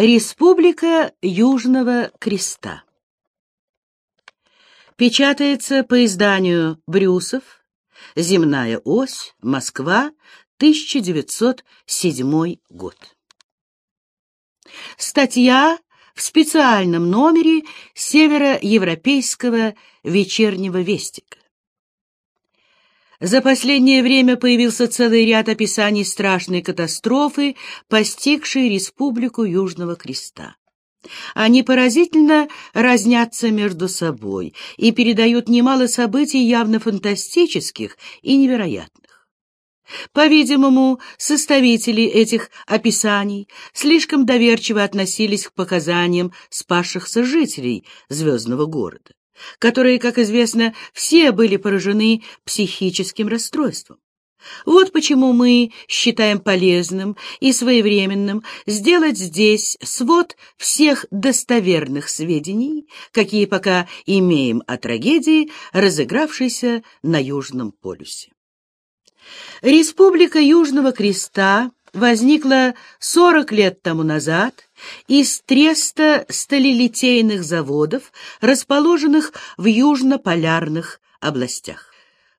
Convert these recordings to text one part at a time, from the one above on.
Республика Южного Креста Печатается по изданию «Брюсов», «Земная ось», Москва, 1907 год. Статья в специальном номере Североевропейского вечернего вестика. За последнее время появился целый ряд описаний страшной катастрофы, постигшей Республику Южного Креста. Они поразительно разнятся между собой и передают немало событий явно фантастических и невероятных. По-видимому, составители этих описаний слишком доверчиво относились к показаниям спасшихся жителей звездного города которые, как известно, все были поражены психическим расстройством. Вот почему мы считаем полезным и своевременным сделать здесь свод всех достоверных сведений, какие пока имеем о трагедии, разыгравшейся на Южном полюсе. Республика Южного Креста возникла 40 лет тому назад из треста сталелитейных заводов, расположенных в южно-полярных областях.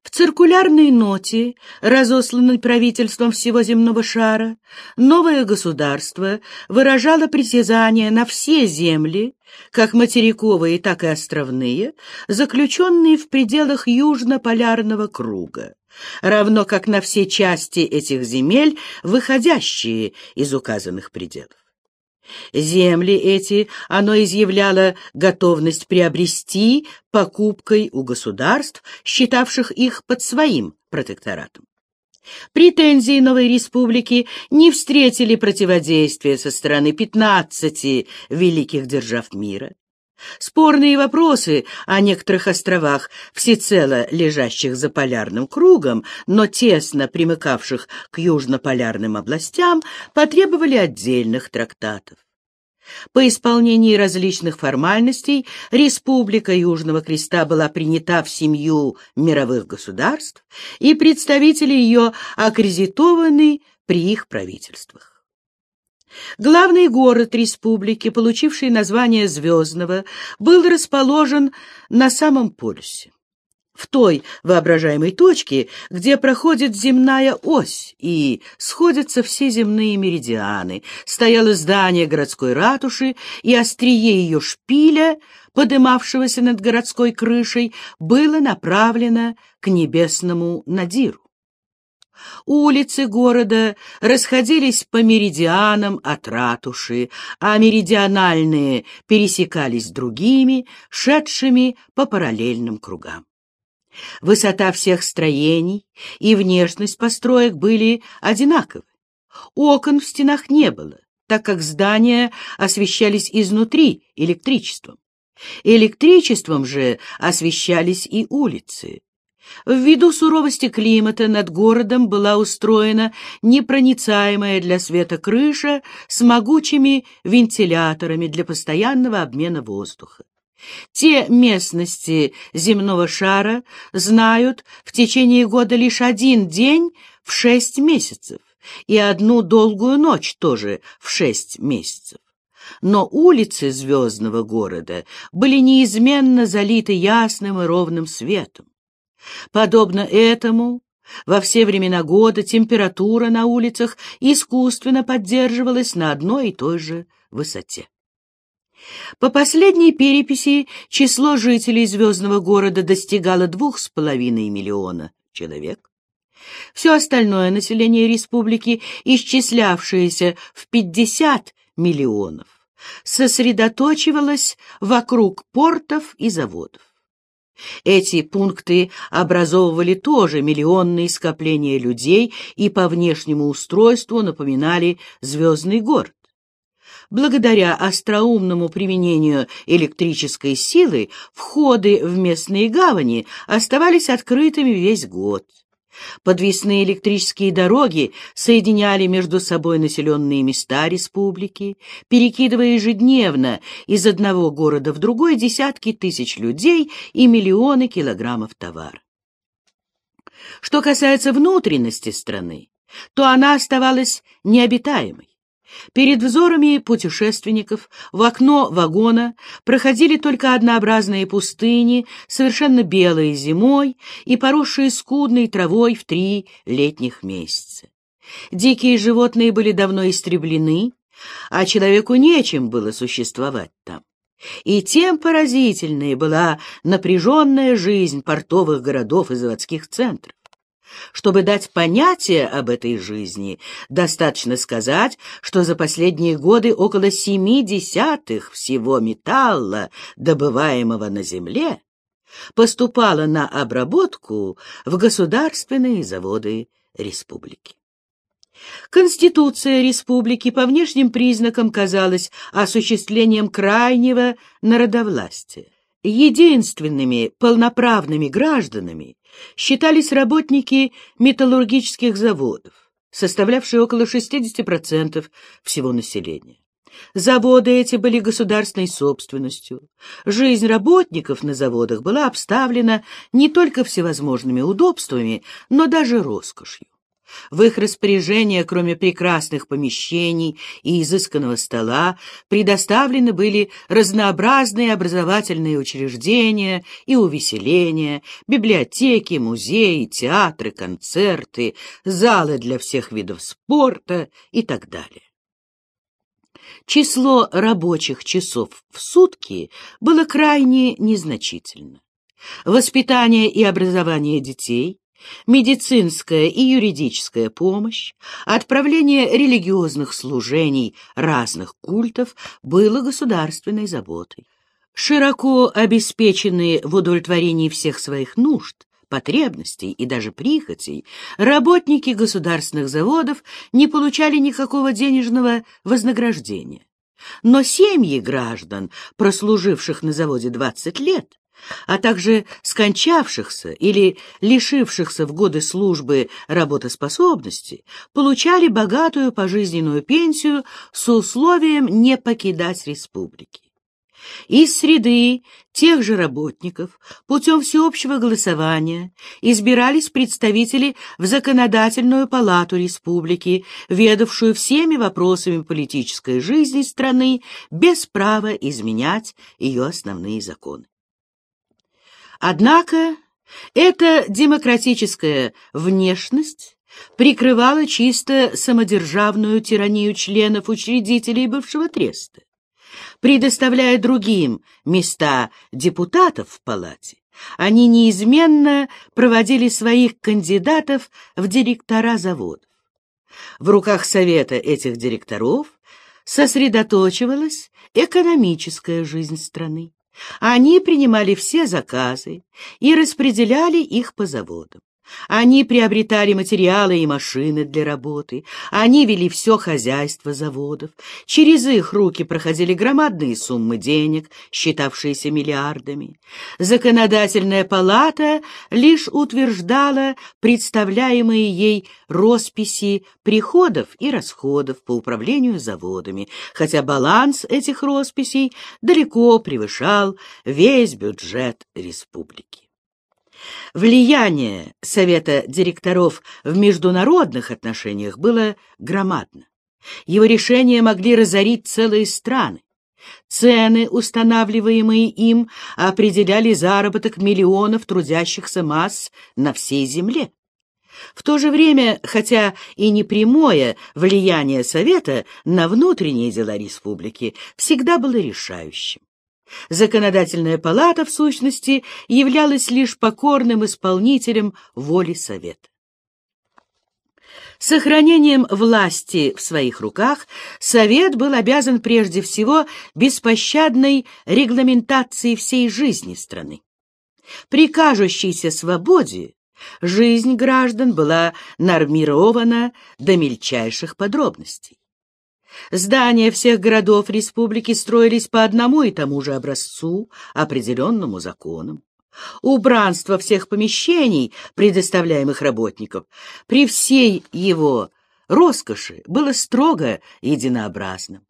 В циркулярной ноте, разосланной правительством всего земного шара, новое государство выражало притязание на все земли, как материковые, так и островные, заключенные в пределах южно-полярного круга, равно как на все части этих земель, выходящие из указанных пределов. Земли эти оно изъявляло готовность приобрести покупкой у государств, считавших их под своим протекторатом. Претензии новой республики не встретили противодействия со стороны 15 великих держав мира. Спорные вопросы о некоторых островах, всецело лежащих за полярным кругом, но тесно примыкавших к южнополярным областям, потребовали отдельных трактатов. По исполнении различных формальностей Республика Южного Креста была принята в семью мировых государств, и представители ее аккредитованы при их правительствах. Главный город республики, получивший название Звездного, был расположен на самом полюсе, в той воображаемой точке, где проходит земная ось и сходятся все земные меридианы, стояло здание городской ратуши, и острие ее шпиля, подымавшегося над городской крышей, было направлено к небесному надиру. Улицы города расходились по меридианам от ратуши, а меридиональные пересекались другими, шедшими по параллельным кругам. Высота всех строений и внешность построек были одинаковы. Окон в стенах не было, так как здания освещались изнутри электричеством. Электричеством же освещались и улицы. Ввиду суровости климата над городом была устроена непроницаемая для света крыша с могучими вентиляторами для постоянного обмена воздуха. Те местности земного шара знают в течение года лишь один день в шесть месяцев и одну долгую ночь тоже в шесть месяцев. Но улицы звездного города были неизменно залиты ясным и ровным светом. Подобно этому, во все времена года температура на улицах искусственно поддерживалась на одной и той же высоте. По последней переписи число жителей звездного города достигало двух с половиной миллиона человек. Все остальное население республики, исчислявшееся в 50 миллионов, сосредоточивалось вокруг портов и заводов. Эти пункты образовывали тоже миллионные скопления людей и по внешнему устройству напоминали звездный город. Благодаря остроумному применению электрической силы входы в местные гавани оставались открытыми весь год. Подвесные электрические дороги соединяли между собой населенные места республики, перекидывая ежедневно из одного города в другой десятки тысяч людей и миллионы килограммов товара. Что касается внутренности страны, то она оставалась необитаемой. Перед взорами путешественников в окно вагона проходили только однообразные пустыни, совершенно белые зимой и поросшие скудной травой в три летних месяца. Дикие животные были давно истреблены, а человеку нечем было существовать там. И тем поразительнее была напряженная жизнь портовых городов и заводских центров. Чтобы дать понятие об этой жизни, достаточно сказать, что за последние годы около семи десятых всего металла, добываемого на земле, поступало на обработку в государственные заводы республики. Конституция республики по внешним признакам казалась осуществлением крайнего народовластия. Единственными полноправными гражданами считались работники металлургических заводов, составлявшие около 60% всего населения. Заводы эти были государственной собственностью. Жизнь работников на заводах была обставлена не только всевозможными удобствами, но даже роскошью. В их распоряжение, кроме прекрасных помещений и изысканного стола, предоставлены были разнообразные образовательные учреждения и увеселения, библиотеки, музеи, театры, концерты, залы для всех видов спорта и так далее. Число рабочих часов в сутки было крайне незначительно. Воспитание и образование детей медицинская и юридическая помощь, отправление религиозных служений разных культов было государственной заботой. Широко обеспеченные в удовлетворении всех своих нужд, потребностей и даже прихотей, работники государственных заводов не получали никакого денежного вознаграждения. Но семьи граждан, прослуживших на заводе 20 лет, а также скончавшихся или лишившихся в годы службы работоспособности, получали богатую пожизненную пенсию с условием не покидать республики. Из среды тех же работников путем всеобщего голосования избирались представители в Законодательную палату республики, ведавшую всеми вопросами политической жизни страны без права изменять ее основные законы. Однако эта демократическая внешность прикрывала чисто самодержавную тиранию членов учредителей бывшего треста. Предоставляя другим места депутатов в палате, они неизменно проводили своих кандидатов в директора заводов. В руках совета этих директоров сосредоточивалась экономическая жизнь страны. Они принимали все заказы и распределяли их по заводам. Они приобретали материалы и машины для работы, они вели все хозяйство заводов, через их руки проходили громадные суммы денег, считавшиеся миллиардами. Законодательная палата лишь утверждала представляемые ей росписи приходов и расходов по управлению заводами, хотя баланс этих росписей далеко превышал весь бюджет республики. Влияние Совета директоров в международных отношениях было громадно. Его решения могли разорить целые страны. Цены, устанавливаемые им, определяли заработок миллионов трудящихся масс на всей земле. В то же время, хотя и непрямое влияние Совета на внутренние дела республики всегда было решающим. Законодательная палата, в сущности, являлась лишь покорным исполнителем воли Совета. Сохранением власти в своих руках Совет был обязан прежде всего беспощадной регламентацией всей жизни страны. При кажущейся свободе жизнь граждан была нормирована до мельчайших подробностей. Здания всех городов республики строились по одному и тому же образцу, определенному законом. Убранство всех помещений, предоставляемых работников, при всей его роскоши было строго единообразным.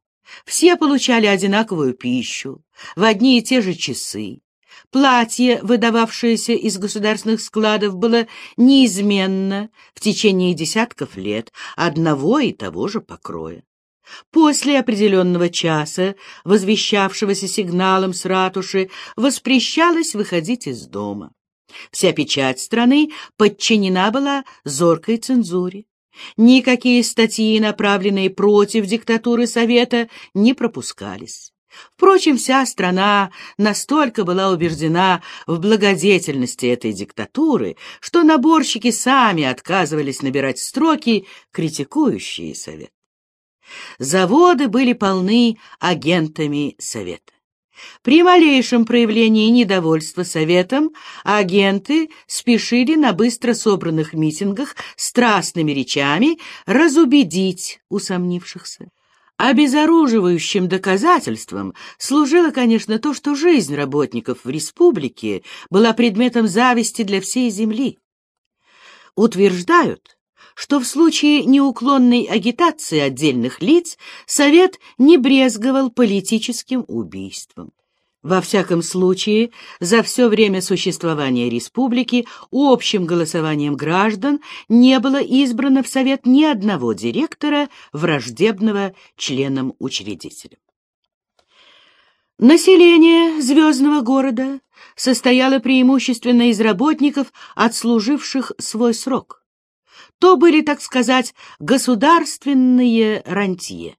Все получали одинаковую пищу, в одни и те же часы. Платье, выдававшееся из государственных складов, было неизменно в течение десятков лет одного и того же покроя. После определенного часа, возвещавшегося сигналом с ратуши, воспрещалось выходить из дома. Вся печать страны подчинена была зоркой цензуре. Никакие статьи, направленные против диктатуры Совета, не пропускались. Впрочем, вся страна настолько была убеждена в благодетельности этой диктатуры, что наборщики сами отказывались набирать строки, критикующие Совет. Заводы были полны агентами Совета. При малейшем проявлении недовольства Советом агенты спешили на быстро собранных митингах страстными речами разубедить усомнившихся. Обезоруживающим доказательством служило, конечно, то, что жизнь работников в республике была предметом зависти для всей земли. Утверждают, что в случае неуклонной агитации отдельных лиц Совет не брезговал политическим убийством. Во всяком случае, за все время существования республики общим голосованием граждан не было избрано в Совет ни одного директора, враждебного членам-учредителям. Население звездного города состояло преимущественно из работников, отслуживших свой срок. То были, так сказать, государственные рантье.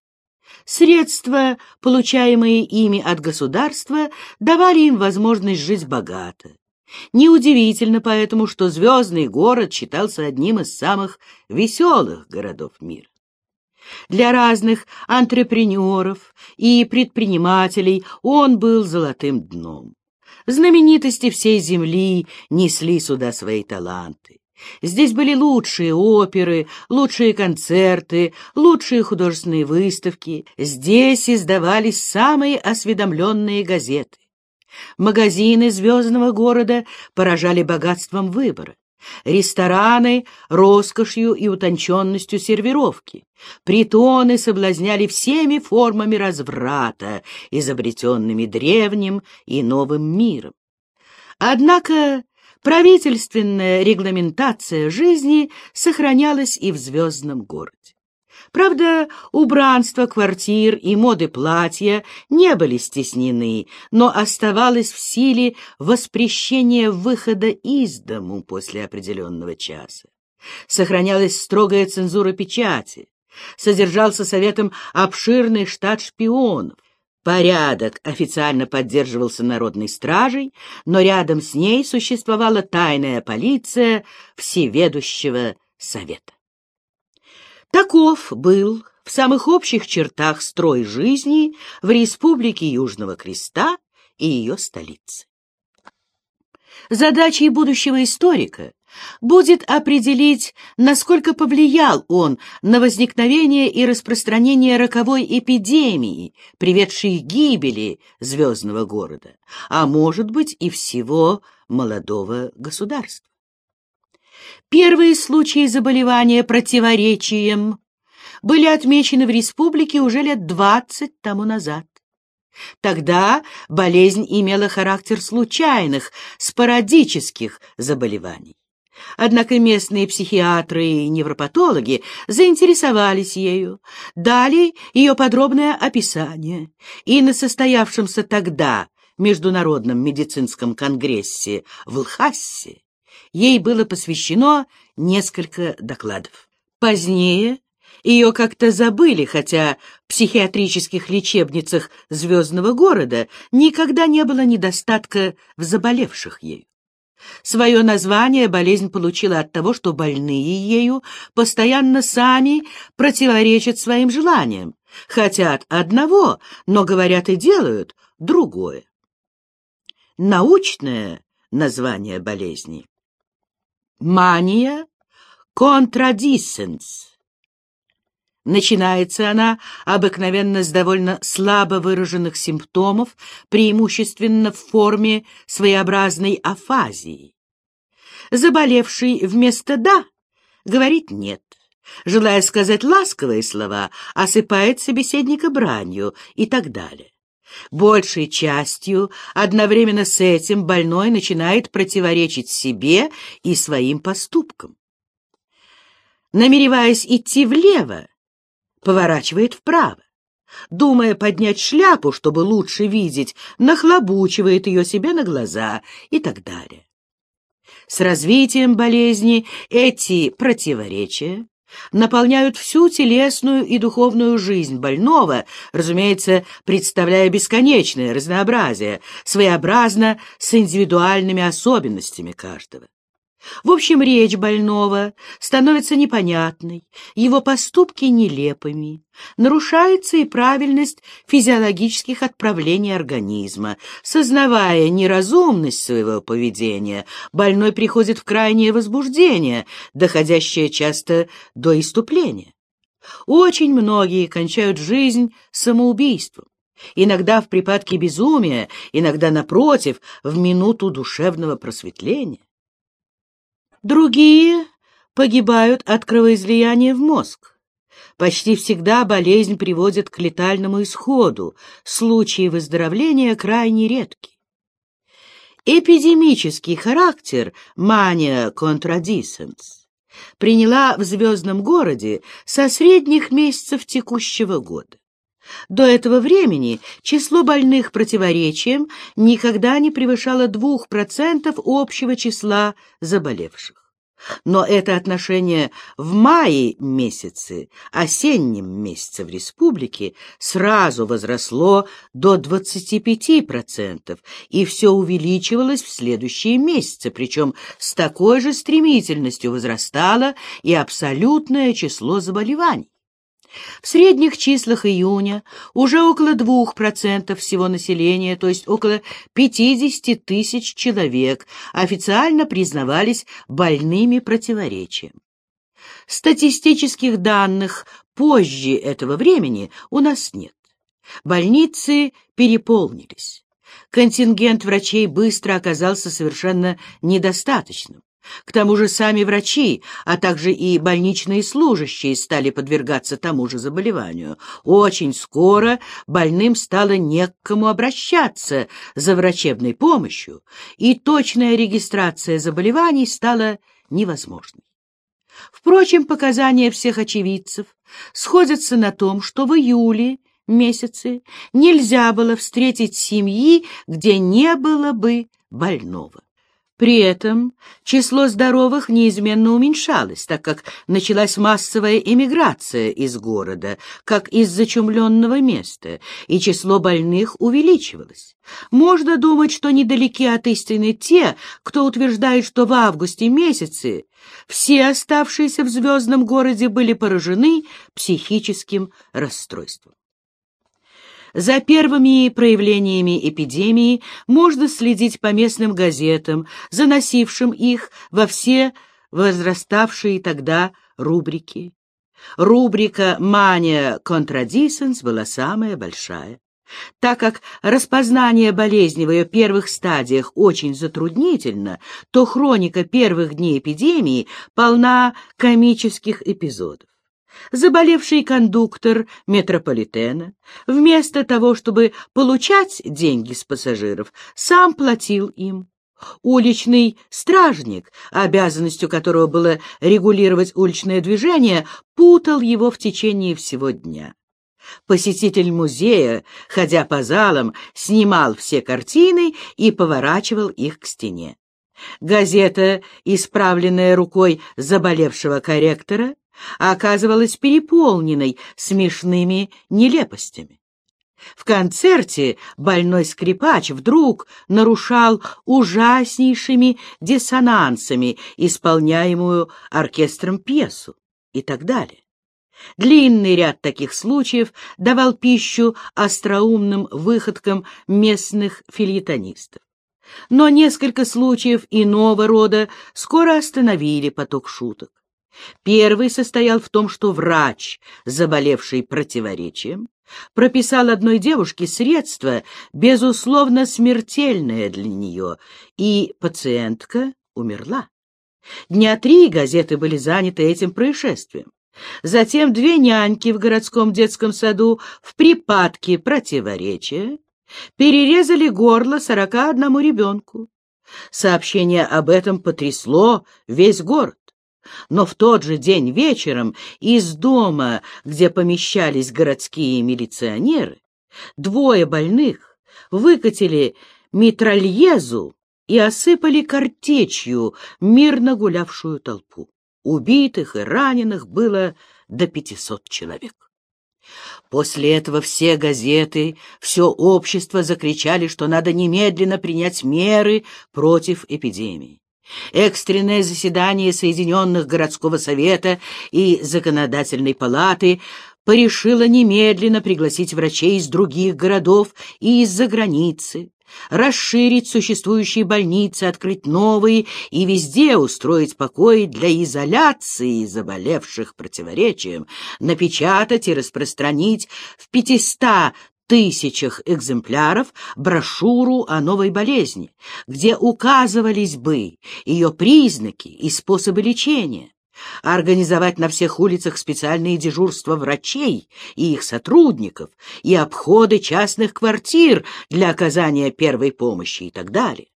Средства, получаемые ими от государства, давали им возможность жить богато. Неудивительно поэтому, что звездный город считался одним из самых веселых городов мира. Для разных антрепренеров и предпринимателей он был золотым дном. Знаменитости всей земли несли сюда свои таланты. Здесь были лучшие оперы, лучшие концерты, лучшие художественные выставки. Здесь издавались самые осведомленные газеты. Магазины звездного города поражали богатством выбора. Рестораны — роскошью и утонченностью сервировки. Притоны соблазняли всеми формами разврата, изобретенными древним и новым миром. Однако правительственная регламентация жизни сохранялась и в звездном городе. Правда, убранство квартир и моды платья не были стеснены, но оставалось в силе воспрещение выхода из дому после определенного часа. Сохранялась строгая цензура печати, содержался советом обширный штат шпионов, Порядок официально поддерживался народной стражей, но рядом с ней существовала тайная полиция Всеведущего Совета. Таков был в самых общих чертах строй жизни в Республике Южного Креста и ее столице. Задачей будущего историка будет определить, насколько повлиял он на возникновение и распространение роковой эпидемии, приведшей к гибели звездного города, а может быть и всего молодого государства. Первые случаи заболевания противоречием были отмечены в республике уже лет двадцать тому назад. Тогда болезнь имела характер случайных, спорадических заболеваний. Однако местные психиатры и невропатологи заинтересовались ею, дали ее подробное описание, и на состоявшемся тогда Международном медицинском конгрессе в Лхассе ей было посвящено несколько докладов. Позднее ее как-то забыли, хотя в психиатрических лечебницах звездного города никогда не было недостатка в заболевших ею. Свое название болезнь получила от того, что больные ею постоянно сами противоречат своим желаниям, хотят одного, но говорят и делают другое. Научное название болезни — мания контрадиссенс Начинается она обыкновенно с довольно слабо выраженных симптомов, преимущественно в форме своеобразной афазии. Заболевший вместо «да» говорит «нет», желая сказать ласковые слова, осыпает собеседника бранью и так далее. Большей частью одновременно с этим больной начинает противоречить себе и своим поступкам. Намереваясь идти влево, поворачивает вправо. Думая поднять шляпу, чтобы лучше видеть, нахлобучивает ее себе на глаза и так далее. С развитием болезни эти противоречия наполняют всю телесную и духовную жизнь больного, разумеется, представляя бесконечное разнообразие, своеобразно с индивидуальными особенностями каждого. В общем, речь больного становится непонятной, его поступки нелепыми, нарушается и правильность физиологических отправлений организма. Сознавая неразумность своего поведения, больной приходит в крайнее возбуждение, доходящее часто до иступления. Очень многие кончают жизнь самоубийством. Иногда в припадке безумия, иногда, напротив, в минуту душевного просветления. Другие погибают от кровоизлияния в мозг. Почти всегда болезнь приводит к летальному исходу, случаи выздоровления крайне редки. Эпидемический характер мания контрадисенс приняла в звездном городе со средних месяцев текущего года. До этого времени число больных противоречием никогда не превышало 2% общего числа заболевших. Но это отношение в мае месяце, осеннем месяце в республике, сразу возросло до 25% и все увеличивалось в следующие месяцы, причем с такой же стремительностью возрастало и абсолютное число заболеваний. В средних числах июня уже около 2% всего населения, то есть около 50 тысяч человек, официально признавались больными противоречием. Статистических данных позже этого времени у нас нет. Больницы переполнились. Контингент врачей быстро оказался совершенно недостаточным. К тому же сами врачи, а также и больничные служащие стали подвергаться тому же заболеванию. Очень скоро больным стало не к кому обращаться за врачебной помощью, и точная регистрация заболеваний стала невозможной. Впрочем, показания всех очевидцев сходятся на том, что в июле месяце нельзя было встретить семьи, где не было бы больного. При этом число здоровых неизменно уменьшалось, так как началась массовая эмиграция из города, как из зачумленного места, и число больных увеличивалось. Можно думать, что недалеки от истины те, кто утверждает, что в августе месяце все оставшиеся в звездном городе были поражены психическим расстройством. За первыми проявлениями эпидемии можно следить по местным газетам, заносившим их во все возраставшие тогда рубрики. Рубрика «Мания Contradicens» была самая большая. Так как распознание болезни в ее первых стадиях очень затруднительно, то хроника первых дней эпидемии полна комических эпизодов. Заболевший кондуктор метрополитена, вместо того, чтобы получать деньги с пассажиров, сам платил им. Уличный стражник, обязанностью которого было регулировать уличное движение, путал его в течение всего дня. Посетитель музея, ходя по залам, снимал все картины и поворачивал их к стене. Газета, исправленная рукой заболевшего корректора, оказывалась переполненной смешными нелепостями. В концерте больной скрипач вдруг нарушал ужаснейшими диссонансами исполняемую оркестром пьесу и так далее. Длинный ряд таких случаев давал пищу остроумным выходкам местных фильетонистов. Но несколько случаев иного рода скоро остановили поток шуток. Первый состоял в том, что врач, заболевший противоречием, прописал одной девушке средство, безусловно, смертельное для нее, и пациентка умерла. Дня три газеты были заняты этим происшествием. Затем две няньки в городском детском саду в припадке противоречия перерезали горло сорока одному ребенку. Сообщение об этом потрясло весь город. Но в тот же день вечером из дома, где помещались городские милиционеры, двое больных выкатили митральезу и осыпали картечью мирно гулявшую толпу. Убитых и раненых было до пятисот человек. После этого все газеты, все общество закричали, что надо немедленно принять меры против эпидемии. Экстренное заседание Соединенных городского совета и законодательной палаты порешило немедленно пригласить врачей из других городов и из-за границы, расширить существующие больницы, открыть новые и везде устроить покои для изоляции заболевших противоречием, напечатать и распространить в 500 тысячах экземпляров брошюру о новой болезни, где указывались бы ее признаки и способы лечения, организовать на всех улицах специальные дежурства врачей и их сотрудников и обходы частных квартир для оказания первой помощи и так далее.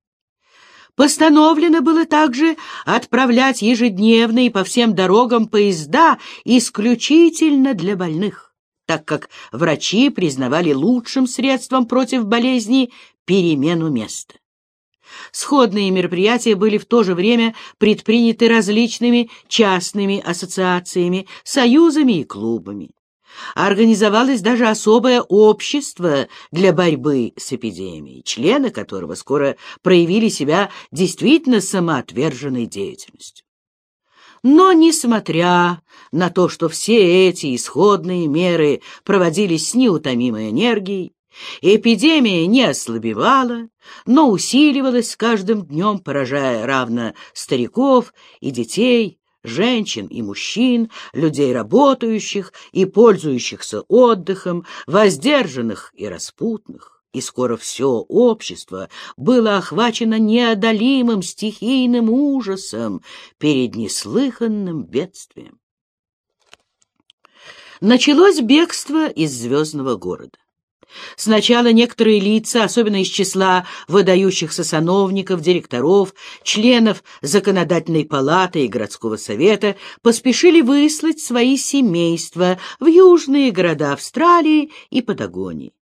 Постановлено было также отправлять ежедневно и по всем дорогам поезда исключительно для больных, так как врачи признавали лучшим средством против болезни перемену места. Сходные мероприятия были в то же время предприняты различными частными ассоциациями, союзами и клубами. Организовалось даже особое общество для борьбы с эпидемией, члены которого скоро проявили себя действительно самоотверженной деятельностью. Но, несмотря на то, что все эти исходные меры проводились с неутомимой энергией, Эпидемия не ослабевала, но усиливалась с каждым днем, поражая равно стариков и детей, женщин и мужчин, людей работающих и пользующихся отдыхом, воздержанных и распутных. И скоро все общество было охвачено неодолимым стихийным ужасом перед неслыханным бедствием. Началось бегство из звездного города. Сначала некоторые лица, особенно из числа выдающихся сановников, директоров, членов законодательной палаты и городского совета, поспешили выслать свои семейства в южные города Австралии и Патагонии.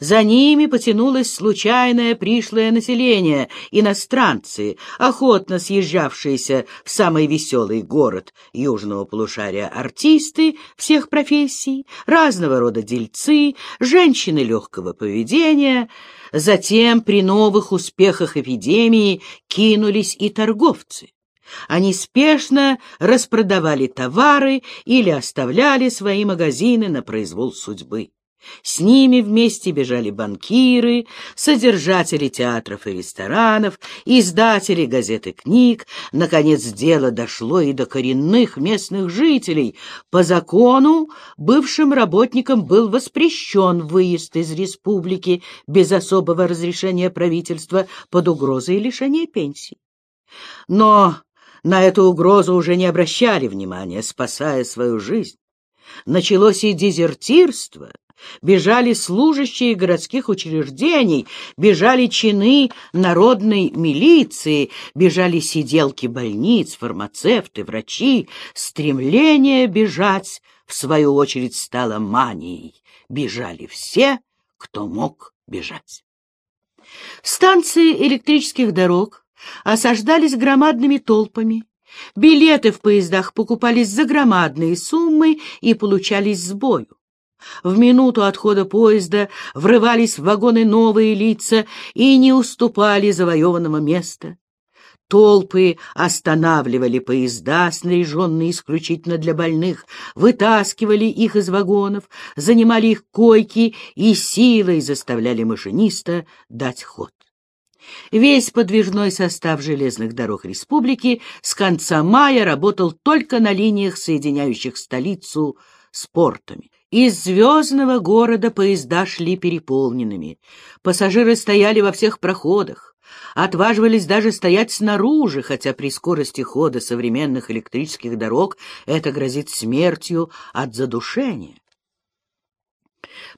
За ними потянулось случайное пришлое население, иностранцы, охотно съезжавшиеся в самый веселый город южного полушария артисты всех профессий, разного рода дельцы, женщины легкого поведения. Затем при новых успехах эпидемии кинулись и торговцы. Они спешно распродавали товары или оставляли свои магазины на произвол судьбы. С ними вместе бежали банкиры, содержатели театров и ресторанов, издатели газет и книг. Наконец, дело дошло и до коренных местных жителей. По закону бывшим работникам был воспрещен выезд из республики без особого разрешения правительства под угрозой лишения пенсии. Но на эту угрозу уже не обращали внимания, спасая свою жизнь. Началось и дезертирство — бежали служащие городских учреждений, бежали чины народной милиции, бежали сиделки больниц, фармацевты, врачи. Стремление бежать, в свою очередь, стало манией. Бежали все, кто мог бежать. Станции электрических дорог осаждались громадными толпами. Билеты в поездах покупались за громадные суммы и получались с бою. В минуту отхода поезда врывались в вагоны новые лица и не уступали завоеванного места. Толпы останавливали поезда, снаряженные исключительно для больных, вытаскивали их из вагонов, занимали их койки и силой заставляли машиниста дать ход. Весь подвижной состав железных дорог республики с конца мая работал только на линиях, соединяющих столицу с портами. Из звездного города поезда шли переполненными. Пассажиры стояли во всех проходах, отваживались даже стоять снаружи, хотя при скорости хода современных электрических дорог это грозит смертью от задушения.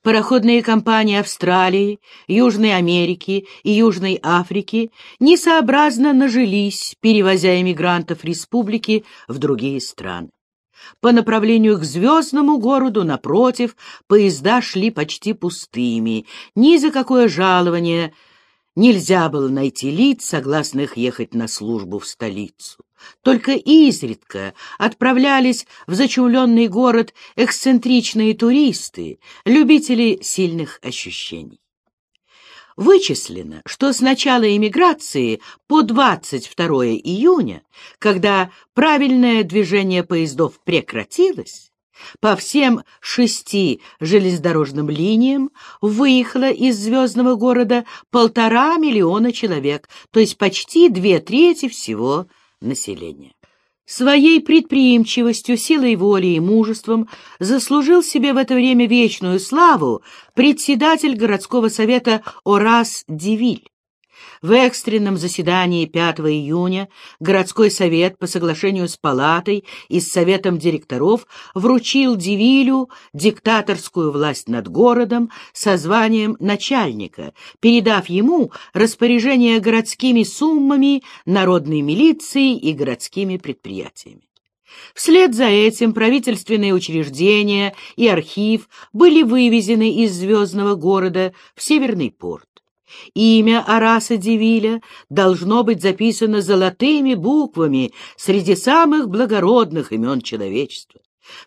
Пароходные компании Австралии, Южной Америки и Южной Африки несообразно нажились, перевозя эмигрантов республики в другие страны. По направлению к звездному городу, напротив, поезда шли почти пустыми, ни за какое жалование нельзя было найти лиц, согласных ехать на службу в столицу. Только изредка отправлялись в зачумленный город эксцентричные туристы, любители сильных ощущений. Вычислено, что с начала эмиграции по 22 июня, когда правильное движение поездов прекратилось, по всем шести железнодорожным линиям выехало из звездного города полтора миллиона человек, то есть почти две трети всего населения. Своей предприимчивостью, силой воли и мужеством заслужил себе в это время вечную славу председатель городского совета Орас Дивиль. В экстренном заседании 5 июня городской совет по соглашению с палатой и с советом директоров вручил Дивилю диктаторскую власть над городом со званием начальника, передав ему распоряжение городскими суммами, народной милицией и городскими предприятиями. Вслед за этим правительственные учреждения и архив были вывезены из звездного города в Северный порт. Имя Араса Девиля должно быть записано золотыми буквами среди самых благородных имен человечества.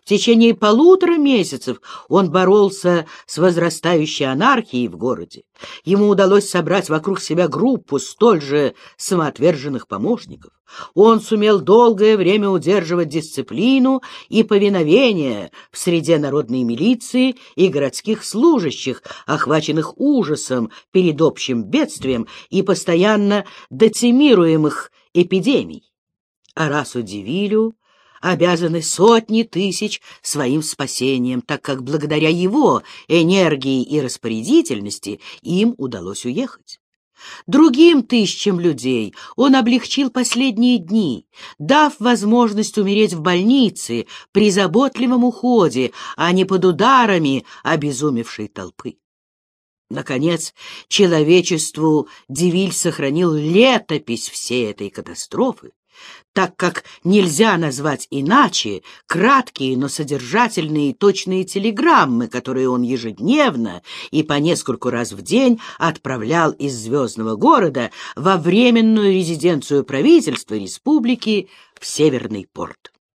В течение полутора месяцев он боролся с возрастающей анархией в городе. Ему удалось собрать вокруг себя группу столь же самоотверженных помощников. Он сумел долгое время удерживать дисциплину и повиновение в среде народной милиции и городских служащих, охваченных ужасом перед общим бедствием и постоянно децимируемых эпидемий. Арасу Дивилю обязаны сотни тысяч своим спасением, так как благодаря его энергии и распорядительности им удалось уехать. Другим тысячам людей он облегчил последние дни, дав возможность умереть в больнице при заботливом уходе, а не под ударами обезумевшей толпы. Наконец, человечеству Дивиль сохранил летопись всей этой катастрофы, так как нельзя назвать иначе краткие, но содержательные и точные телеграммы, которые он ежедневно и по нескольку раз в день отправлял из звездного города во временную резиденцию правительства республики в Северный порт.